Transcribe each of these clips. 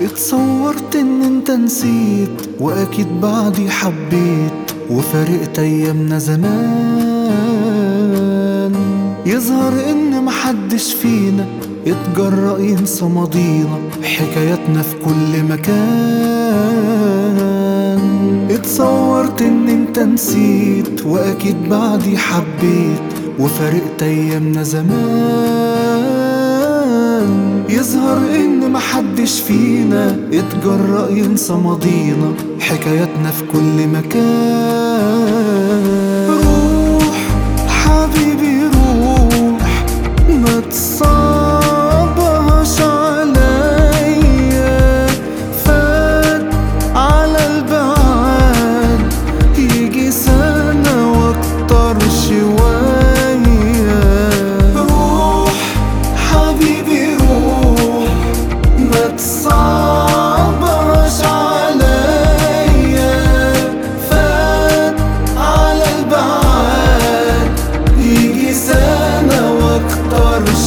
اتصورت إن أنت نسيت وأكيد بعدي حبيت وفارقت أيامنا زمان. يظهر إن محدش فينا اتجرأ ينسى ماضينا حكاياتنا في كل مكان. اتصورت إن أنت نسيت وأكيد بعدي حبيت وفارقت أيامنا زمان. يظهر إن محدش فينا اتجرأ ينسى ماضينا حكاياتنا في كل مكان. روح حبيبي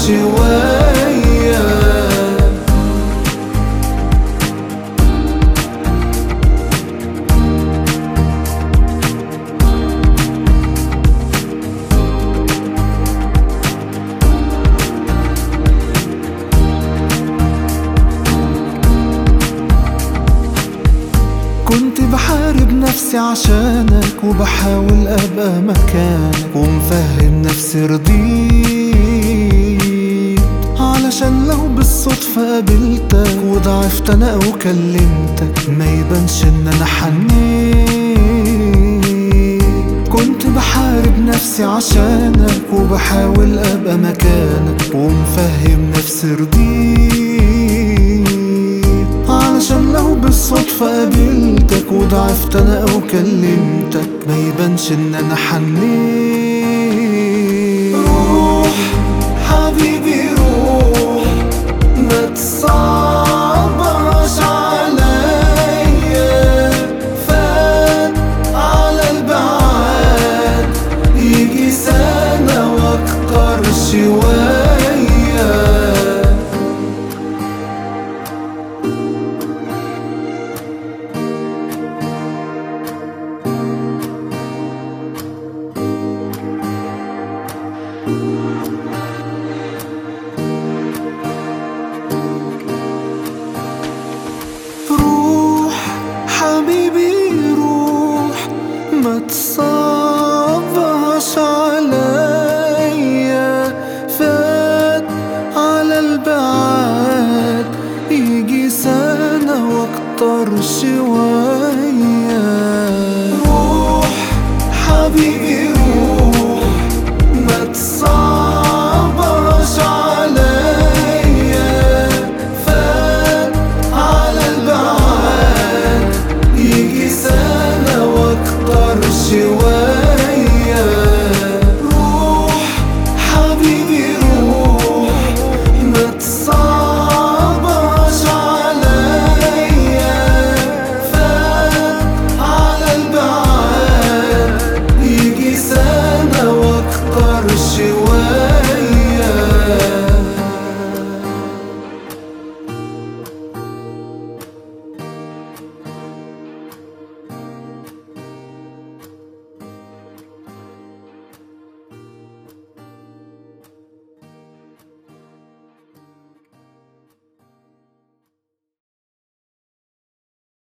شوية. كنت بحارب نفسي عشانك وبحاول أبقى مكانك ومفهم نفسي رضيت علشان لو بالصدفة قابلتك وضعفت أنا أو كلمتك ما يبانش إن أنا حنيت كنت بحارب نفسي عشانك وبحاول أبقى مكانك ومفهم نفسي رضيت علشان لو بالصدفة قابلتك وضعفت أنا أو كلمتك ما يبانش إن أنا حنيت. تصبش علي فات على البعاد يجي سنة وأكتر شوية. روح حبيبي